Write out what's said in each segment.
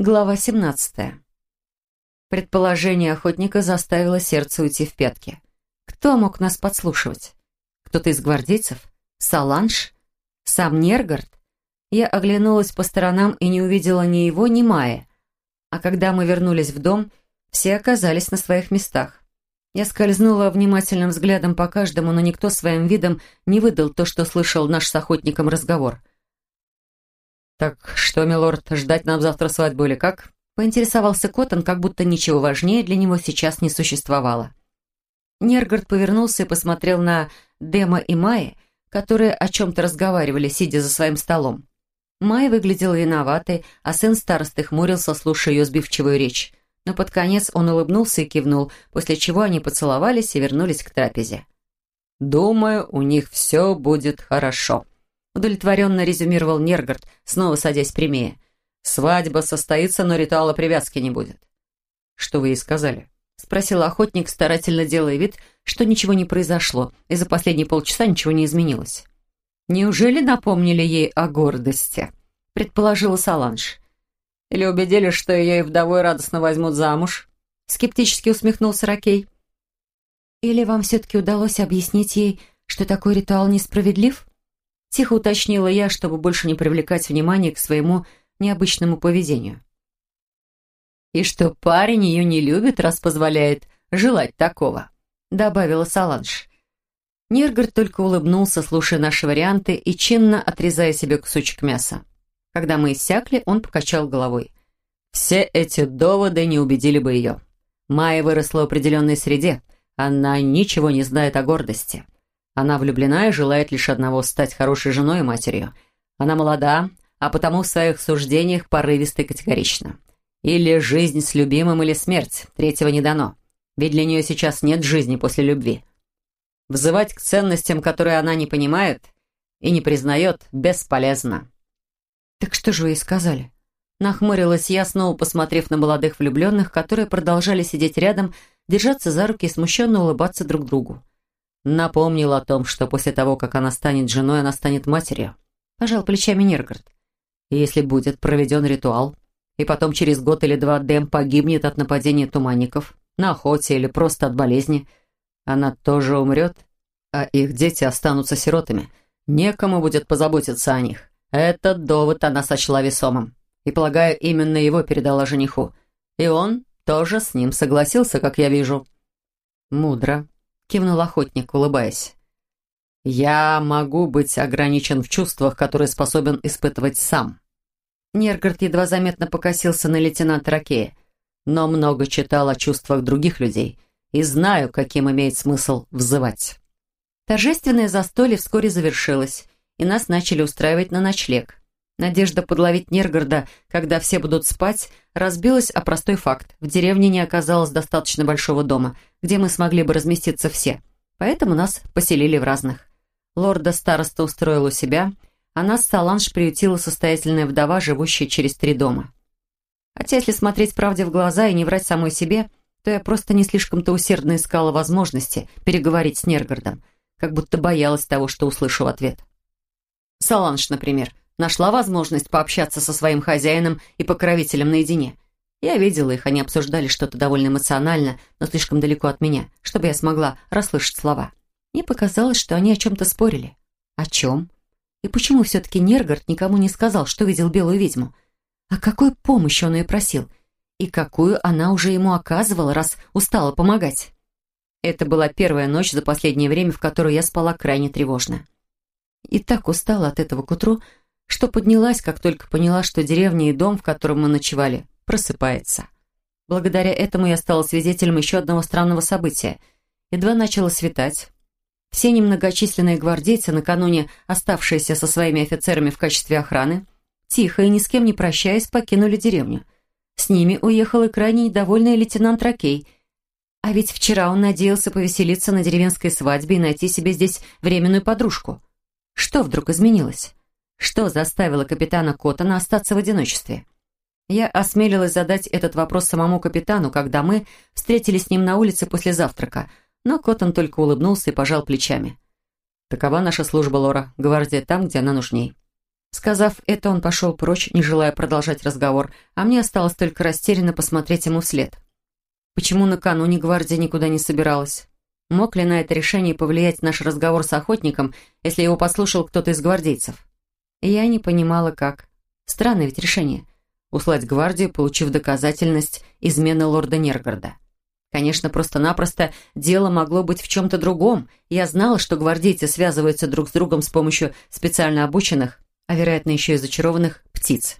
Глава 17. Предположение охотника заставило сердце уйти в пятки. Кто мог нас подслушивать? Кто-то из гвардейцев? Саланж? Сам Нергард? Я оглянулась по сторонам и не увидела ни его, ни Майи. А когда мы вернулись в дом, все оказались на своих местах. Я скользнула внимательным взглядом по каждому, но никто своим видом не выдал то, что слышал наш с охотником разговор. «Так что, милорд, ждать нам завтра свадьбу или как?» Поинтересовался Коттон, как будто ничего важнее для него сейчас не существовало. Нергард повернулся и посмотрел на Дема и Майи, которые о чем-то разговаривали, сидя за своим столом. Майя выглядела виноватой, а сын старосты хмурился, слушая ее сбивчивую речь. Но под конец он улыбнулся и кивнул, после чего они поцеловались и вернулись к трапезе. «Думаю, у них все будет хорошо», удовлетворенно резюмировал Нергард, снова садясь прямее. «Свадьба состоится, но ритуала привязки не будет». «Что вы ей сказали?» — спросил охотник, старательно делая вид, что ничего не произошло, и за последние полчаса ничего не изменилось. «Неужели напомнили ей о гордости?» — предположила Саланж. «Или убедили, что ее и вдовой радостно возьмут замуж?» — скептически усмехнулся Ракей. «Или вам все-таки удалось объяснить ей, что такой ритуал несправедлив?» Тихо уточнила я, чтобы больше не привлекать внимание к своему необычному поведению. «И что парень ее не любит, раз позволяет желать такого», добавила Саланж. Ниргард только улыбнулся, слушая наши варианты и чинно отрезая себе кусочек мяса. Когда мы иссякли, он покачал головой. «Все эти доводы не убедили бы ее. Майя выросла в определенной среде. Она ничего не знает о гордости. Она влюблена и желает лишь одного – стать хорошей женой и матерью. Она молода, а потому в своих суждениях порывисто и категорично. Или жизнь с любимым, или смерть. Третьего не дано. Ведь для нее сейчас нет жизни после любви. Взывать к ценностям, которые она не понимает и не признает, бесполезно. «Так что же вы ей сказали?» Нахмурилась я, снова посмотрев на молодых влюбленных, которые продолжали сидеть рядом, держаться за руки и смущенно улыбаться друг другу. Напомнил о том, что после того, как она станет женой, она станет матерью. Пожал плечами Нергард. Если будет проведен ритуал, и потом через год или два Дэм погибнет от нападения туманников, на охоте или просто от болезни, она тоже умрет, а их дети останутся сиротами. Некому будет позаботиться о них. Этот довод она сочла весомым. И, полагаю, именно его передала жениху. И он тоже с ним согласился, как я вижу. Мудро кивнул охотник, улыбаясь. «Я могу быть ограничен в чувствах, которые способен испытывать сам». Нергард едва заметно покосился на лейтенанта Ракея. «Но много читал о чувствах других людей и знаю, каким имеет смысл взывать». Торжественное застолье вскоре завершилось, и нас начали устраивать на ночлег. Надежда подловить Нергарда, когда все будут спать, разбилась о простой факт. В деревне не оказалось достаточно большого дома, где мы смогли бы разместиться все. Поэтому нас поселили в разных. Лорда староста устроил у себя, а нас Саланж приютила состоятельная вдова, живущая через три дома. Хотя, если смотреть правде в глаза и не врать самой себе, то я просто не слишком-то усердно искала возможности переговорить с Нергардом, как будто боялась того, что услышу в ответ. Саланж, например, Нашла возможность пообщаться со своим хозяином и покровителем наедине. Я видела их, они обсуждали что-то довольно эмоционально, но слишком далеко от меня, чтобы я смогла расслышать слова. Мне показалось, что они о чем-то спорили. О чем? И почему все-таки Нергард никому не сказал, что видел белую ведьму? А какой помощи он ее просил? И какую она уже ему оказывала, раз устала помогать? Это была первая ночь за последнее время, в которую я спала крайне тревожно. И так устала от этого к утру, что поднялась, как только поняла, что деревня и дом, в котором мы ночевали, просыпается. Благодаря этому я стала свидетелем еще одного странного события. Едва начало светать. Все немногочисленные гвардейцы, накануне оставшиеся со своими офицерами в качестве охраны, тихо и ни с кем не прощаясь, покинули деревню. С ними уехал и крайне недовольный лейтенант Ракей. А ведь вчера он надеялся повеселиться на деревенской свадьбе и найти себе здесь временную подружку. Что вдруг изменилось? Что заставило капитана Коттона остаться в одиночестве? Я осмелилась задать этот вопрос самому капитану, когда мы встретились с ним на улице после завтрака, но Коттон только улыбнулся и пожал плечами. «Такова наша служба, Лора. Гвардия там, где она нужней». Сказав это, он пошел прочь, не желая продолжать разговор, а мне осталось только растерянно посмотреть ему вслед. Почему накануне гвардия никуда не собиралась? Мог ли на это решение повлиять наш разговор с охотником, если его послушал кто-то из гвардейцев? Я не понимала, как. Странное ведь решение. Услать гвардию, получив доказательность измены лорда Нергорода. Конечно, просто-напросто дело могло быть в чем-то другом. Я знала, что гвардейцы связываются друг с другом с помощью специально обученных, а вероятно еще и зачарованных, птиц.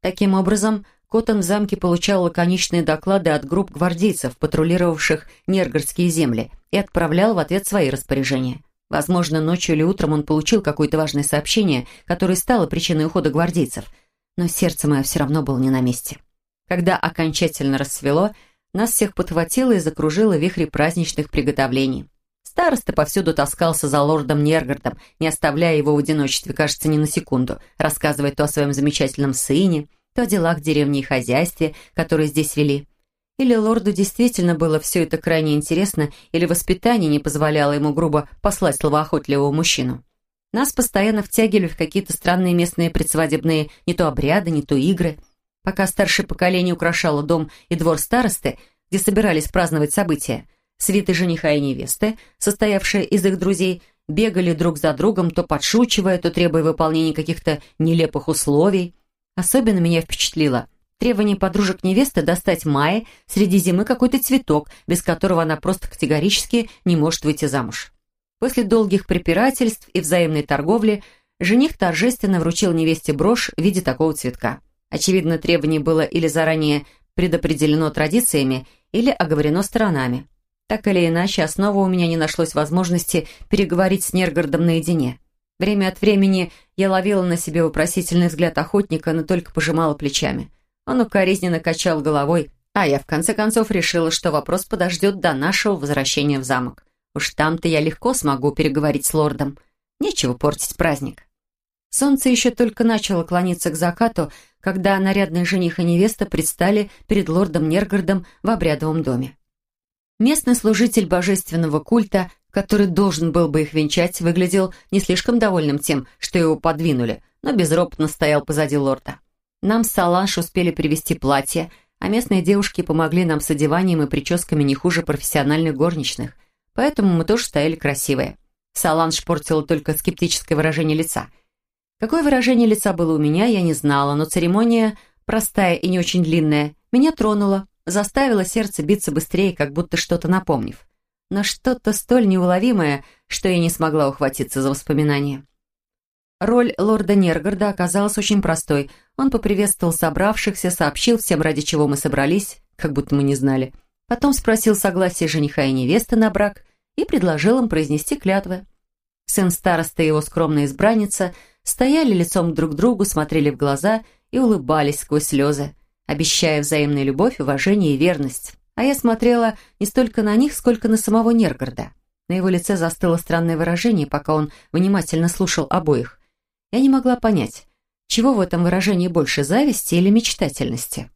Таким образом, Коттон в замке получал лаконичные доклады от групп гвардейцев, патрулировавших Нергородские земли, и отправлял в ответ свои распоряжения. Возможно, ночью или утром он получил какое-то важное сообщение, которое стало причиной ухода гвардейцев, но сердце мое все равно было не на месте. Когда окончательно рассвело, нас всех подхватило и закружило вихри праздничных приготовлений. Староста повсюду таскался за лордом Нергардом, не оставляя его в одиночестве, кажется, ни на секунду, рассказывая то о своем замечательном сыне, то о делах деревни и хозяйстве, которые здесь вели. Или лорду действительно было все это крайне интересно, или воспитание не позволяло ему грубо послать словоохотливого мужчину. Нас постоянно втягивали в какие-то странные местные предсвадебные не то обряды, не то игры – Пока старшее поколение украшало дом и двор старосты, где собирались праздновать события, свиты жениха и невесты, состоявшие из их друзей, бегали друг за другом, то подшучивая, то требуя выполнения каких-то нелепых условий. Особенно меня впечатлило требование подружек невесты достать Майе среди зимы какой-то цветок, без которого она просто категорически не может выйти замуж. После долгих препирательств и взаимной торговли жених торжественно вручил невесте брошь в виде такого цветка. Очевидно, требование было или заранее предопределено традициями, или оговорено сторонами. Так или иначе, основа у меня не нашлось возможности переговорить с Нергардом наедине. Время от времени я ловила на себе вопросительный взгляд охотника, но только пожимала плечами. Он укоризненно качал головой, а я в конце концов решила, что вопрос подождет до нашего возвращения в замок. Уж там-то я легко смогу переговорить с лордом. Нечего портить праздник. Солнце еще только начало клониться к закату, когда нарядный жених и невеста предстали перед лордом Нергардом в обрядовом доме. Местный служитель божественного культа, который должен был бы их венчать, выглядел не слишком довольным тем, что его подвинули, но безропотно стоял позади лорда. Нам с Саланш успели привезти платье, а местные девушки помогли нам с одеванием и прическами не хуже профессиональных горничных, поэтому мы тоже стояли красивые. Саланж портила только скептическое выражение лица – Какое выражение лица было у меня, я не знала, но церемония, простая и не очень длинная, меня тронула, заставила сердце биться быстрее, как будто что-то напомнив. Но что-то столь неуловимое, что я не смогла ухватиться за воспоминания. Роль лорда Нергарда оказалась очень простой. Он поприветствовал собравшихся, сообщил всем, ради чего мы собрались, как будто мы не знали. Потом спросил согласие жениха и невесты на брак и предложил им произнести клятвы. Сын староста и его скромная избранница – стояли лицом друг к другу, смотрели в глаза и улыбались сквозь слезы, обещая взаимную любовь, уважение и верность. А я смотрела не столько на них, сколько на самого Нергорода. На его лице застыло странное выражение, пока он внимательно слушал обоих. Я не могла понять, чего в этом выражении больше, зависти или мечтательности.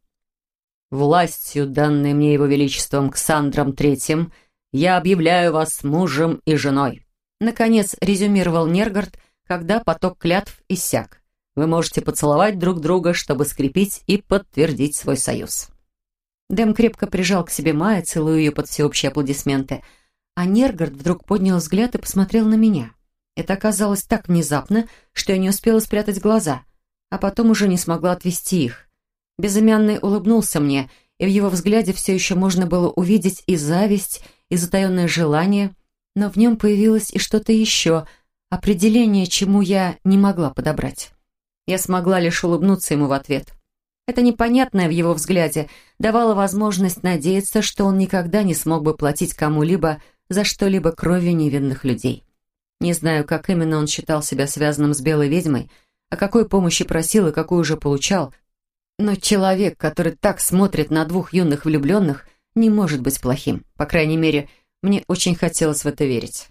«Властью, данной мне его величеством Ксандром Третьим, я объявляю вас мужем и женой», наконец резюмировал Нергород, когда поток клятв иссяк. Вы можете поцеловать друг друга, чтобы скрепить и подтвердить свой союз». Дэм крепко прижал к себе Майя, целуя ее под всеобщие аплодисменты, а Нергард вдруг поднял взгляд и посмотрел на меня. Это оказалось так внезапно, что я не успела спрятать глаза, а потом уже не смогла отвести их. Безымянный улыбнулся мне, и в его взгляде все еще можно было увидеть и зависть, и затаенное желание, но в нем появилось и что-то еще, Определение, чему я не могла подобрать. Я смогла лишь улыбнуться ему в ответ. Это непонятное в его взгляде давало возможность надеяться, что он никогда не смог бы платить кому-либо за что-либо кровью невинных людей. Не знаю, как именно он считал себя связанным с белой ведьмой, о какой помощи просил и какую уже получал, но человек, который так смотрит на двух юных влюбленных, не может быть плохим. По крайней мере, мне очень хотелось в это верить.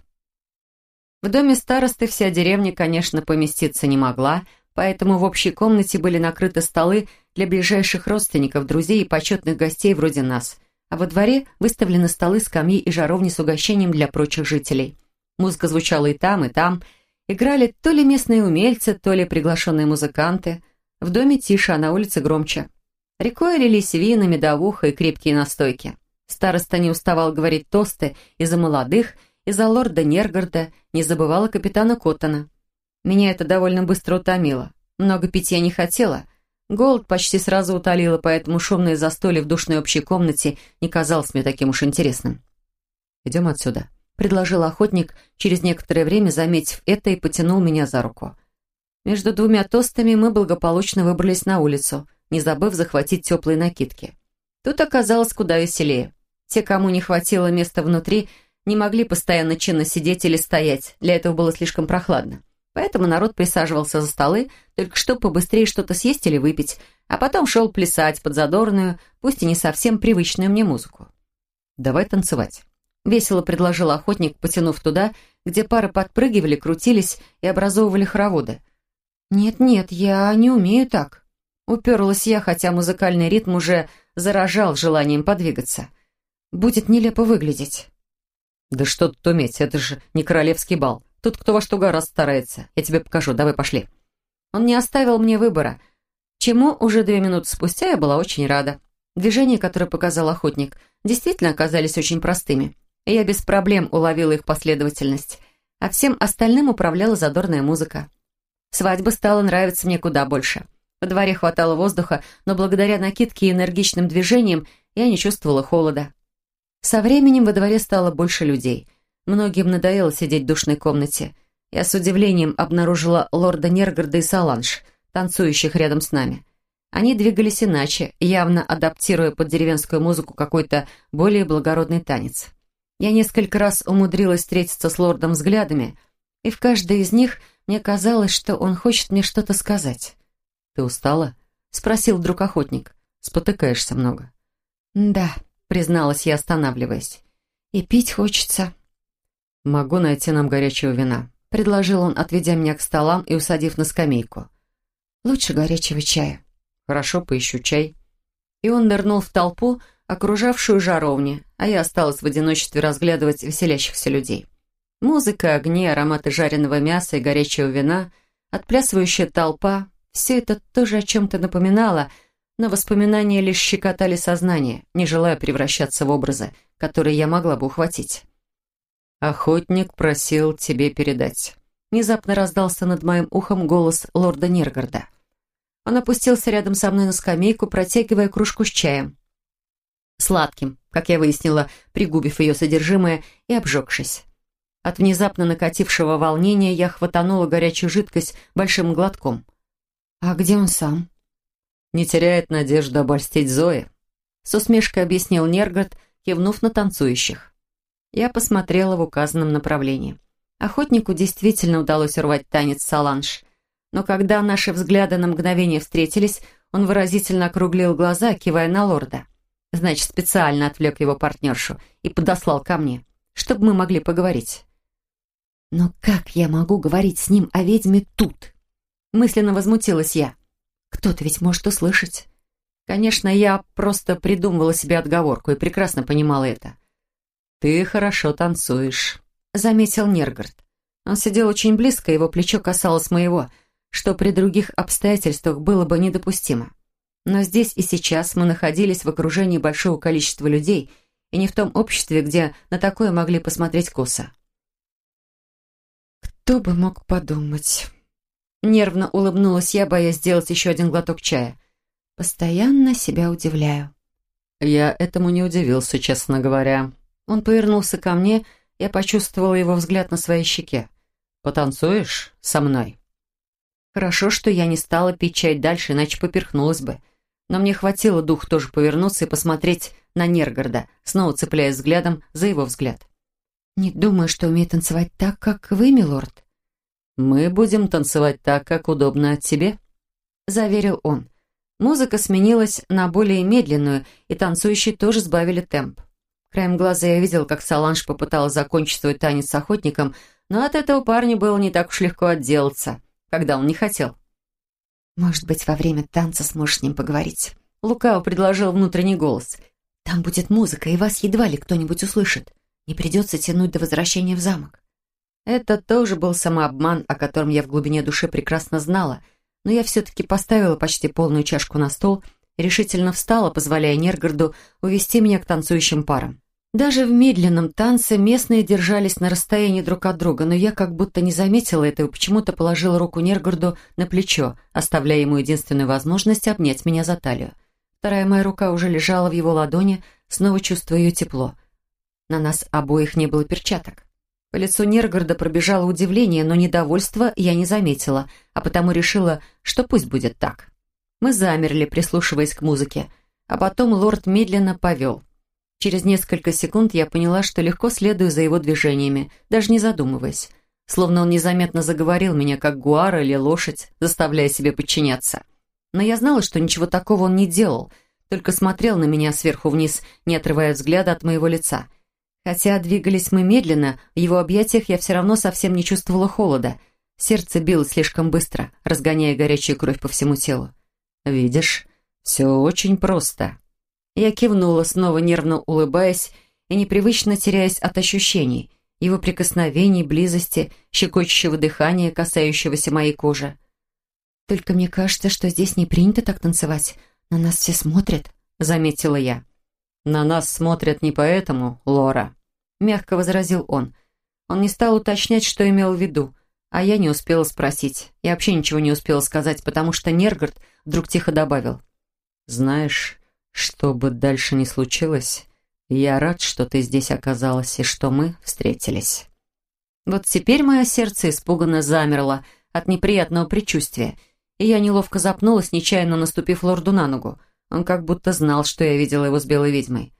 В доме старосты вся деревня, конечно, поместиться не могла, поэтому в общей комнате были накрыты столы для ближайших родственников, друзей и почетных гостей вроде нас, а во дворе выставлены столы, скамьи и жаровни с угощением для прочих жителей. Музыка звучала и там, и там, Играли то ли местные умельцы, то ли приглашенные музыканты. В доме тише, а на улице громче. Рекой лились вина, медовуха и крепкие настойки. Староста не уставал говорить тосты и за молодых, и за лорда Нергорда, не забывала капитана Коттона. Меня это довольно быстро утомило. Много пить я не хотела. Голод почти сразу утолила, поэтому шумное застолье в душной общей комнате не казалось мне таким уж интересным. «Идем отсюда», предложил охотник, через некоторое время заметив это и потянул меня за руку. Между двумя тостами мы благополучно выбрались на улицу, не забыв захватить теплые накидки. Тут оказалось куда веселее. Те, кому не хватило места внутри, не могли постоянно чинно сидеть или стоять, для этого было слишком прохладно. Поэтому народ присаживался за столы, только чтобы побыстрее что-то съесть или выпить, а потом шел плясать под задорную, пусть и не совсем привычную мне музыку. «Давай танцевать». Весело предложил охотник, потянув туда, где пары подпрыгивали, крутились и образовывали хороводы. «Нет-нет, я не умею так». Уперлась я, хотя музыкальный ритм уже заражал желанием подвигаться. Будет нелепо выглядеть. «Да что тут уметь, это же не королевский бал. Тут кто во что гораздо старается. Я тебе покажу, давай пошли». Он не оставил мне выбора, чему уже две минуты спустя я была очень рада. Движения, которые показал охотник, действительно оказались очень простыми я без проблем уловила их последовательность, а всем остальным управляла задорная музыка. Свадьба стала нравиться мне куда больше. Во дворе хватало воздуха, но благодаря накидке и энергичным движениям я не чувствовала холода. Со временем во дворе стало больше людей. Многим надоело сидеть в душной комнате. Я с удивлением обнаружила лорда Нергорда и Саланж, танцующих рядом с нами. Они двигались иначе, явно адаптируя под деревенскую музыку какой-то более благородный танец. Я несколько раз умудрилась встретиться с лордом взглядами, и в каждой из них мне казалось, что он хочет мне что-то сказать. «Ты устала?» — спросил вдруг охотник. «Спотыкаешься много». «Да», — призналась я, останавливаясь. «И пить хочется». «Могу найти нам горячего вина», — предложил он, отведя меня к столам и усадив на скамейку. «Лучше горячего чая». «Хорошо, поищу чай». И он нырнул в толпу, — окружавшую жаровни, а я осталась в одиночестве разглядывать веселящихся людей. Музыка, огни, ароматы жареного мяса и горячего вина, отплясывающая толпа — все это тоже о чем-то напоминало, но воспоминания лишь щекотали сознание, не желая превращаться в образы, которые я могла бы ухватить. «Охотник просил тебе передать». Внезапно раздался над моим ухом голос лорда Ниргарда. Он опустился рядом со мной на скамейку, протягивая кружку с чаем сладким, как я выяснила, пригубив ее содержимое и обжегшись. От внезапно накатившего волнения я хватанула горячую жидкость большим глотком. «А где он сам?» «Не теряет надежду обольстить Зои», — с усмешкой объяснил Нергот, кивнув на танцующих. Я посмотрела в указанном направлении. Охотнику действительно удалось урвать танец саланж, но когда наши взгляды на мгновение встретились, он выразительно округлил глаза, кивая на лорда. Значит, специально отвлек его партнершу и подослал ко мне, чтобы мы могли поговорить. «Но как я могу говорить с ним о ведьме тут?» Мысленно возмутилась я. «Кто-то ведь может услышать». Конечно, я просто придумывала себе отговорку и прекрасно понимала это. «Ты хорошо танцуешь», — заметил Нергард. Он сидел очень близко, его плечо касалось моего, что при других обстоятельствах было бы недопустимо. Но здесь и сейчас мы находились в окружении большого количества людей и не в том обществе, где на такое могли посмотреть косо. «Кто бы мог подумать?» Нервно улыбнулась я, боясь сделать еще один глоток чая. «Постоянно себя удивляю». Я этому не удивился, честно говоря. Он повернулся ко мне, я почувствовала его взгляд на своей щеке. «Потанцуешь со мной?» Хорошо, что я не стала пить чай дальше, иначе поперхнулась бы но мне хватило дух тоже повернуться и посмотреть на Нергорода, снова цепляясь взглядом за его взгляд. «Не думаю, что умею танцевать так, как вы, милорд». «Мы будем танцевать так, как удобно тебе», — заверил он. Музыка сменилась на более медленную, и танцующие тоже сбавили темп. Краем глаза я видел, как Саланж попыталась закончить свой танец с охотником, но от этого парня было не так уж легко отделаться, когда он не хотел. «Может быть, во время танца сможешь с ним поговорить?» Лукао предложил внутренний голос. «Там будет музыка, и вас едва ли кто-нибудь услышит. Не придется тянуть до возвращения в замок». Это тоже был самообман, о котором я в глубине души прекрасно знала, но я все-таки поставила почти полную чашку на стол и решительно встала, позволяя Нергарду увести меня к танцующим парам. Даже в медленном танце местные держались на расстоянии друг от друга, но я как будто не заметила этого почему-то положила руку Нергарду на плечо, оставляя ему единственную возможность обнять меня за талию. Вторая моя рука уже лежала в его ладони, снова чувствуя ее тепло. На нас обоих не было перчаток. По лицу Нергарда пробежало удивление, но недовольства я не заметила, а потому решила, что пусть будет так. Мы замерли, прислушиваясь к музыке, а потом лорд медленно повел. Через несколько секунд я поняла, что легко следую за его движениями, даже не задумываясь. Словно он незаметно заговорил меня, как гуара или лошадь, заставляя себе подчиняться. Но я знала, что ничего такого он не делал, только смотрел на меня сверху вниз, не отрывая взгляда от моего лица. Хотя двигались мы медленно, в его объятиях я все равно совсем не чувствовала холода. Сердце билось слишком быстро, разгоняя горячую кровь по всему телу. «Видишь, все очень просто», я кивнула, снова нервно улыбаясь и непривычно теряясь от ощущений, его прикосновений, близости, щекочущего дыхания, касающегося моей кожи. «Только мне кажется, что здесь не принято так танцевать. На нас все смотрят», — заметила я. «На нас смотрят не поэтому, Лора», — мягко возразил он. Он не стал уточнять, что имел в виду, а я не успела спросить. Я вообще ничего не успела сказать, потому что Нергард вдруг тихо добавил. «Знаешь, что бы дальше ни случилось, я рад, что ты здесь оказалась и что мы встретились. Вот теперь мое сердце испуганно замерло от неприятного предчувствия, и я неловко запнулась, нечаянно наступив лорду на ногу. Он как будто знал, что я видела его с белой ведьмой.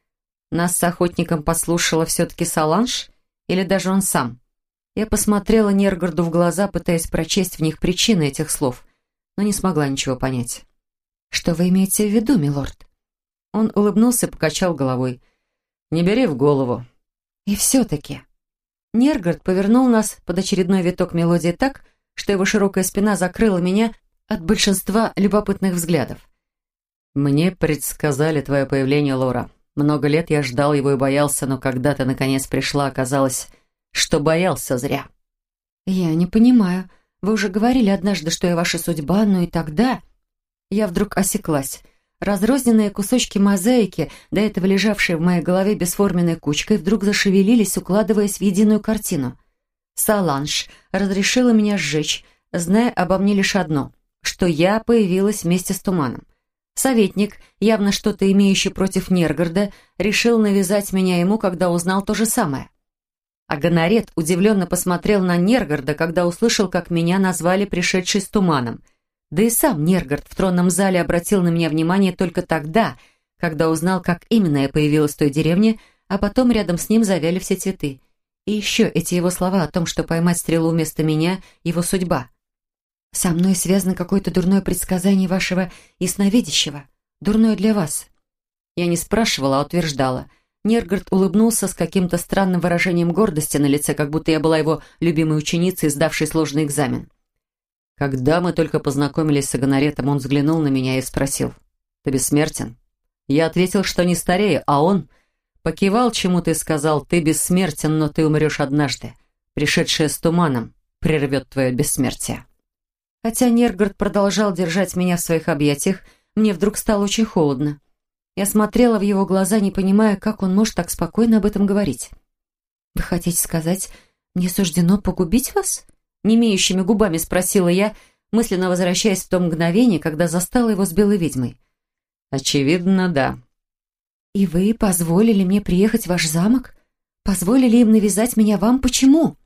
Нас с охотником послушала все-таки Саланж? Или даже он сам? Я посмотрела Нергарду в глаза, пытаясь прочесть в них причины этих слов, но не смогла ничего понять. «Что вы имеете в виду, милорд?» Он улыбнулся и покачал головой. «Не бери в голову». «И все-таки...» Нергард повернул нас под очередной виток мелодии так, что его широкая спина закрыла меня от большинства любопытных взглядов. «Мне предсказали твое появление, Лора. Много лет я ждал его и боялся, но когда ты наконец пришла, оказалось, что боялся зря». «Я не понимаю. Вы уже говорили однажды, что я ваша судьба, но и тогда...» Я вдруг осеклась. Разрозненные кусочки мозаики, до этого лежавшие в моей голове бесформенной кучкой, вдруг зашевелились, укладываясь в единую картину. Саланж разрешила меня сжечь, зная обо мне лишь одно, что я появилась вместе с туманом. Советник, явно что-то имеющий против Нергарда, решил навязать меня ему, когда узнал то же самое. А Гонорет удивленно посмотрел на Нергарда, когда услышал, как меня назвали пришедшей с туманом — да и сам Нергард в тронном зале обратил на меня внимание только тогда, когда узнал, как именно я появилась в той деревне, а потом рядом с ним завяли все цветы. И еще эти его слова о том, что поймать стрелу вместо меня — его судьба. «Со мной связано какое-то дурное предсказание вашего ясновидящего. Дурное для вас». Я не спрашивала, а утверждала. Нергард улыбнулся с каким-то странным выражением гордости на лице, как будто я была его любимой ученицей, сдавшей сложный экзамен. Когда мы только познакомились с Аганаретом, он взглянул на меня и спросил, «Ты бессмертен?» Я ответил, что не старею, а он покивал чему-то и сказал, «Ты бессмертен, но ты умрешь однажды. Пришедшая с туманом прервет твое бессмертие». Хотя Нергард продолжал держать меня в своих объятиях, мне вдруг стало очень холодно. Я смотрела в его глаза, не понимая, как он может так спокойно об этом говорить. «Вы хотите сказать, мне суждено погубить вас?» Немеющими губами спросила я, мысленно возвращаясь в то мгновение, когда застала его с белой ведьмой. «Очевидно, да». «И вы позволили мне приехать в ваш замок? Позволили им навязать меня вам? Почему?»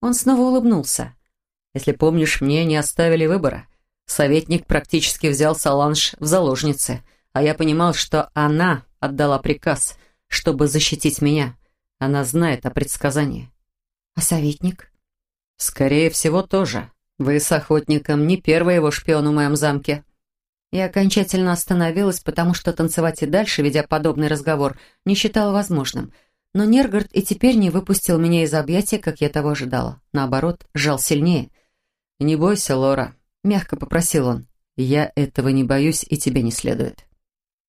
Он снова улыбнулся. «Если помнишь, мне не оставили выбора. Советник практически взял Саланж в заложницы, а я понимал, что она отдала приказ, чтобы защитить меня. Она знает о предсказании». «А советник?» «Скорее всего, тоже. Вы с охотником не первый его шпион в моем замке». Я окончательно остановилась, потому что танцевать и дальше, ведя подобный разговор, не считала возможным. Но Нергард и теперь не выпустил меня из объятия, как я того ожидала. Наоборот, сжал сильнее. «Не бойся, Лора», — мягко попросил он. «Я этого не боюсь, и тебе не следует».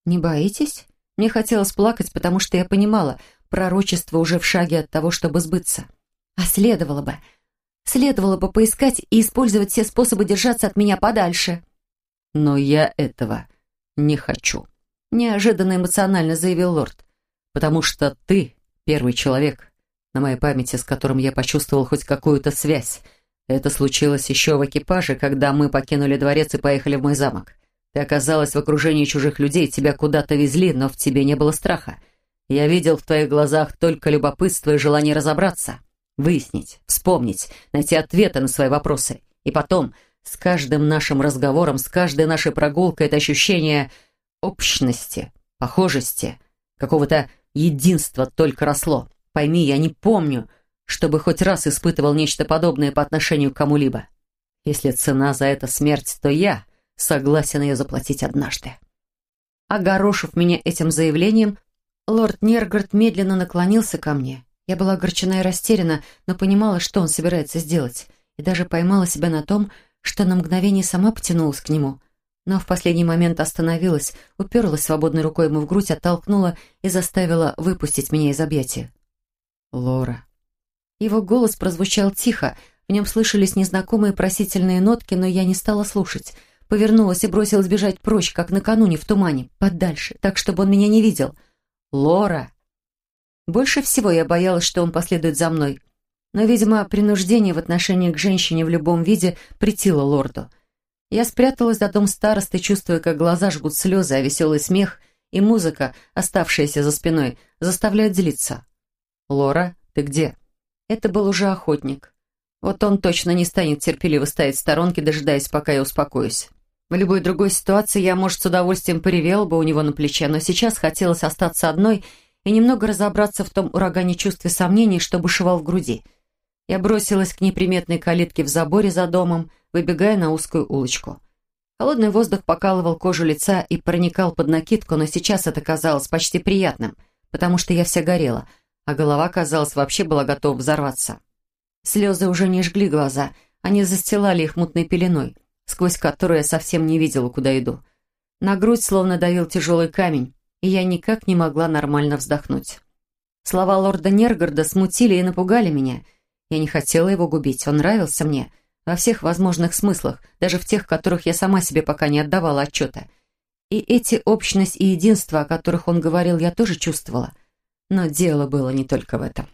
«Не боитесь?» Мне хотелось плакать, потому что я понимала, пророчество уже в шаге от того, чтобы сбыться. А следовало бы. Следовало бы поискать и использовать все способы держаться от меня подальше. Но я этого не хочу. Неожиданно эмоционально заявил лорд. Потому что ты первый человек на моей памяти, с которым я почувствовал хоть какую-то связь. Это случилось еще в экипаже, когда мы покинули дворец и поехали в мой замок. Ты оказалась в окружении чужих людей, тебя куда-то везли, но в тебе не было страха. Я видел в твоих глазах только любопытство и желание разобраться, выяснить, вспомнить, найти ответы на свои вопросы. И потом, с каждым нашим разговором, с каждой нашей прогулкой это ощущение общности, похожести, какого-то единства только росло. Пойми, я не помню, чтобы хоть раз испытывал нечто подобное по отношению к кому-либо. Если цена за это смерть, то я согласен ее заплатить однажды. Огорошив меня этим заявлением, лорд Нергард медленно наклонился ко мне. Я была огорчена и растеряна, но понимала, что он собирается сделать, и даже поймала себя на том, что на мгновение сама потянулась к нему, но в последний момент остановилась, уперлась свободной рукой ему в грудь, оттолкнула и заставила выпустить меня из объятия. «Лора». Его голос прозвучал тихо, в нем слышались незнакомые просительные нотки, но я не стала слушать — Повернулась и бросилась бежать прочь, как накануне в тумане, подальше, так, чтобы он меня не видел. «Лора!» Больше всего я боялась, что он последует за мной. Но, видимо, принуждение в отношении к женщине в любом виде притило лорду. Я спряталась за дом старосты, чувствуя, как глаза жгут слезы, а веселый смех и музыка, оставшаяся за спиной, заставляют злиться. «Лора, ты где?» Это был уже охотник. Вот он точно не станет терпеливо стоять в сторонке, дожидаясь, пока я успокоюсь. В любой другой ситуации я, может, с удовольствием поревела бы у него на плече, но сейчас хотелось остаться одной и немного разобраться в том урагане чувств и сомнений, что бушевал в груди. Я бросилась к неприметной калитке в заборе за домом, выбегая на узкую улочку. Холодный воздух покалывал кожу лица и проникал под накидку, но сейчас это казалось почти приятным, потому что я вся горела, а голова, казалось, вообще была готова взорваться. Слезы уже не жгли глаза, они застилали их мутной пеленой сквозь которую я совсем не видела, куда иду. На грудь словно давил тяжелый камень, и я никак не могла нормально вздохнуть. Слова лорда Нергарда смутили и напугали меня. Я не хотела его губить, он нравился мне во всех возможных смыслах, даже в тех, которых я сама себе пока не отдавала отчета. И эти общность и единство, о которых он говорил, я тоже чувствовала. Но дело было не только в этом.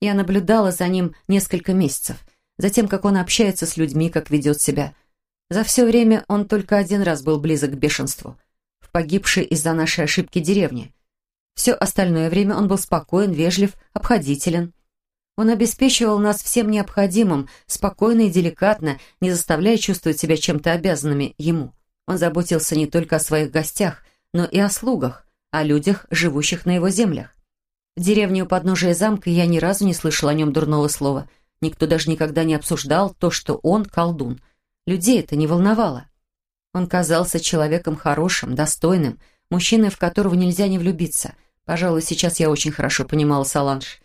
Я наблюдала за ним несколько месяцев, за тем, как он общается с людьми, как ведет себя – за все время он только один раз был близок к бешенству, погибшей из-за нашей ошибки деревне. Все остальное время он был спокоен, вежлив, обходителен. Он обеспечивал нас всем необходимым, спокойно и деликатно, не заставляя чувствовать себя чем-то обязанными ему. Он заботился не только о своих гостях, но и о слугах, о людях, живущих на его землях. В деревне у подножия замка я ни разу не слышал о нем дурного слова. Никто даже никогда не обсуждал то, что он колдун – Людей это не волновало. Он казался человеком хорошим, достойным, мужчиной, в которого нельзя не влюбиться. Пожалуй, сейчас я очень хорошо понимала Саланж.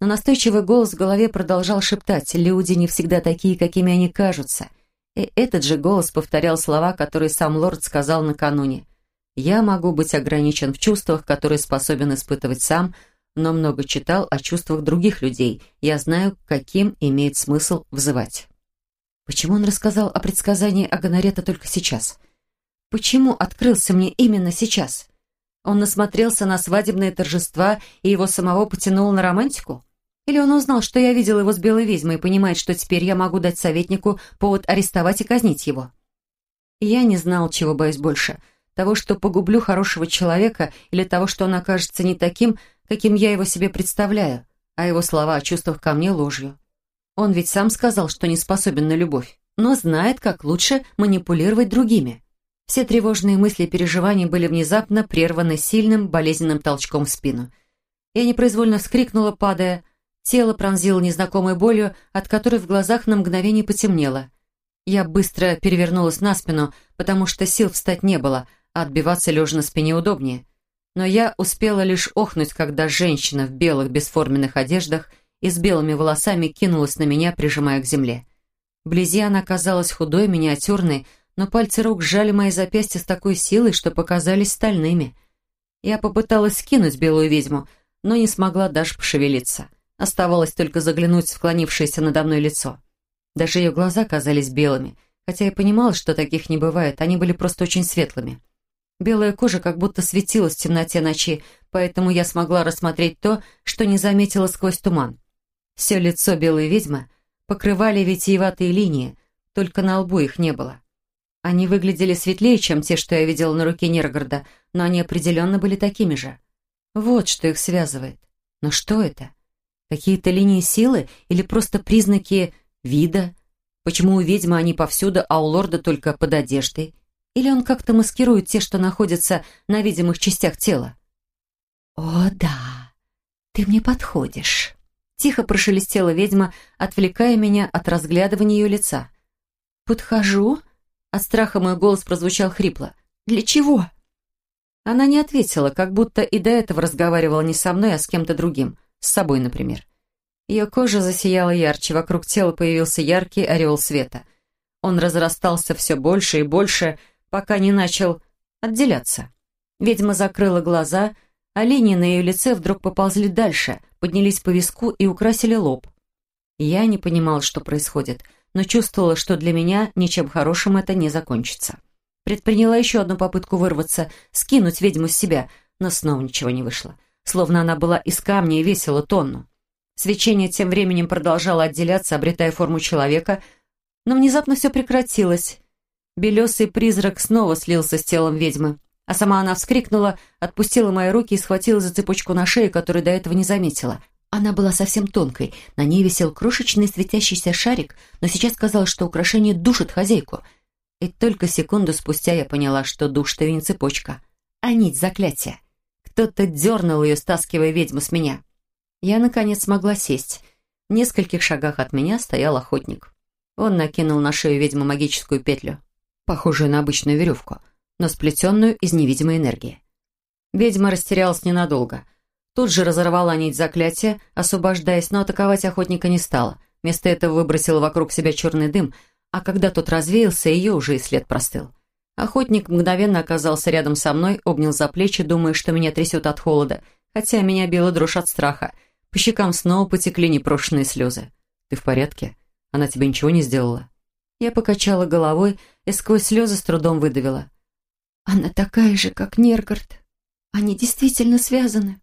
Но настойчивый голос в голове продолжал шептать «Люди не всегда такие, какими они кажутся». И этот же голос повторял слова, которые сам лорд сказал накануне. «Я могу быть ограничен в чувствах, которые способен испытывать сам, но много читал о чувствах других людей. Я знаю, каким имеет смысл взывать». Почему он рассказал о предсказании Аганарета только сейчас? Почему открылся мне именно сейчас? Он насмотрелся на свадебные торжества и его самого потянул на романтику? Или он узнал, что я видел его с белой ведьмой и понимает, что теперь я могу дать советнику повод арестовать и казнить его? Я не знал, чего боюсь больше. Того, что погублю хорошего человека, или того, что он окажется не таким, каким я его себе представляю, а его слова о чувствах ко мне ложью. Он ведь сам сказал, что не способен на любовь, но знает, как лучше манипулировать другими. Все тревожные мысли и переживания были внезапно прерваны сильным болезненным толчком в спину. Я непроизвольно вскрикнула, падая. Тело пронзило незнакомой болью, от которой в глазах на мгновение потемнело. Я быстро перевернулась на спину, потому что сил встать не было, а отбиваться лежа на спине удобнее. Но я успела лишь охнуть, когда женщина в белых бесформенных одеждах – и с белыми волосами кинулась на меня, прижимая к земле. Вблизи она казалась худой, миниатюрной, но пальцы рук сжали мои запястья с такой силой, что показались стальными. Я попыталась скинуть белую ведьму, но не смогла даже пошевелиться. Оставалось только заглянуть в склонившееся надо мной лицо. Даже ее глаза казались белыми, хотя я понимала, что таких не бывает, они были просто очень светлыми. Белая кожа как будто светилась в темноте ночи, поэтому я смогла рассмотреть то, что не заметила сквозь туман. Все лицо белой ведьмы покрывали витиеватые линии, только на лбу их не было. Они выглядели светлее, чем те, что я видела на руке Нергорода, но они определенно были такими же. Вот что их связывает. Но что это? Какие-то линии силы или просто признаки вида? Почему у ведьмы они повсюду, а у лорда только под одеждой? Или он как-то маскирует те, что находятся на видимых частях тела? «О, да, ты мне подходишь», — тихо прошелестела ведьма, отвлекая меня от разглядывания ее лица. «Подхожу?» От страха мой голос прозвучал хрипло. «Для чего?» Она не ответила, как будто и до этого разговаривала не со мной, а с кем-то другим, с собой, например. Ее кожа засияла ярче, вокруг тела появился яркий ореол света. Он разрастался все больше и больше, пока не начал отделяться. Ведьма закрыла глаза, а линии на ее лице вдруг поползли дальше, поднялись по виску и украсили лоб. Я не понимала, что происходит, но чувствовала, что для меня ничем хорошим это не закончится. Предприняла еще одну попытку вырваться, скинуть ведьму с себя, но снова ничего не вышло. Словно она была из камня и весила тонну. Свечение тем временем продолжало отделяться, обретая форму человека, но внезапно все прекратилось. Белесый призрак снова слился с телом ведьмы, а сама она вскрикнула, отпустила мои руки и схватила за цепочку на шее, которую до этого не заметила. Она была совсем тонкой, на ней висел крошечный светящийся шарик, но сейчас казалось, что украшение душит хозяйку. И только секунду спустя я поняла, что ее не цепочка, а нить заклятия. Кто-то дернул ее, стаскивая ведьму с меня. Я, наконец, смогла сесть. В нескольких шагах от меня стоял охотник. Он накинул на шею ведьмы магическую петлю похожую на обычную веревку, но сплетенную из невидимой энергии. Ведьма растерялась ненадолго. Тут же разорвала нить заклятия, освобождаясь, но атаковать охотника не стала. Вместо этого выбросила вокруг себя черный дым, а когда тот развеялся, ее уже и след простыл. Охотник мгновенно оказался рядом со мной, обнял за плечи, думая, что меня трясет от холода, хотя меня била дрожь от страха. По щекам снова потекли непрошенные слезы. «Ты в порядке? Она тебе ничего не сделала?» Я покачала головой и сквозь слезы с трудом выдавила. «Она такая же, как Нергард. Они действительно связаны».